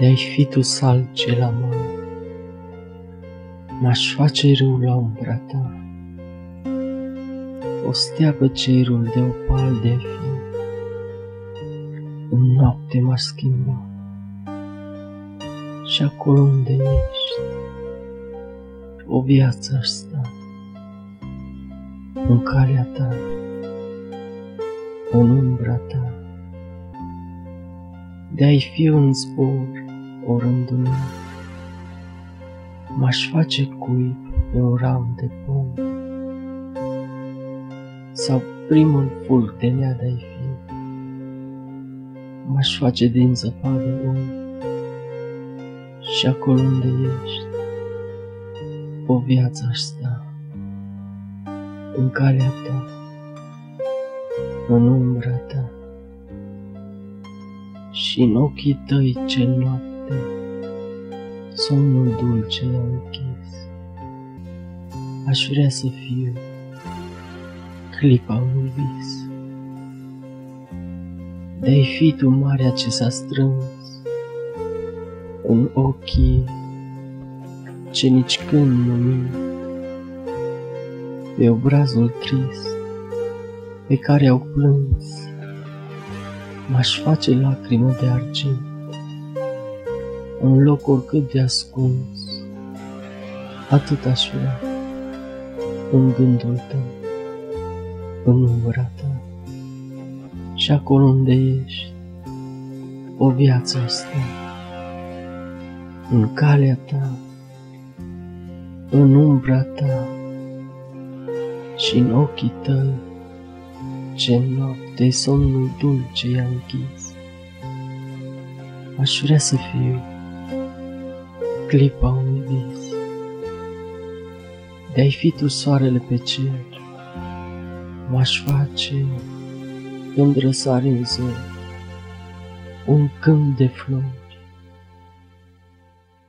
De-ai fi tu sal ce la mare, M-aș face râu la umbra ta, O stea pe cerul de opal de fi, În noapte m-aș schimba, Și acolo unde ești, O viață aș sta, În calea ta, În umbra ta, De-ai fi un zbor, o rândunare, M-aș face cuib pe un ram de pom. Sau primul fulg de nea de-ai fi. M-aș face din zăpadă om. Și acolo unde ești O viață aș sta. În calea ta În umbra ta. Și în ochii tăi ce noapte somnul dulce a închis. Aș vrea să fiu clipa unui vis. De-ai fi tu marea ce s-a strâns în ochii ce nici când nu mint, pe obrazul trist pe care au plâns, m-aș face lacrimă de argint un loc oricât de ascuns. Atât aș vrea în gândul tău, în umbra ta și acolo unde ești, o viață asta, în calea ta, în umbra ta și în ochii tăi, ce noapte somnul dulce i-a închis. Aș vrea să fiu clipa unui vis. De-ai fi tu soarele pe cer, m-aș face când răsare în zor, un câmp de flori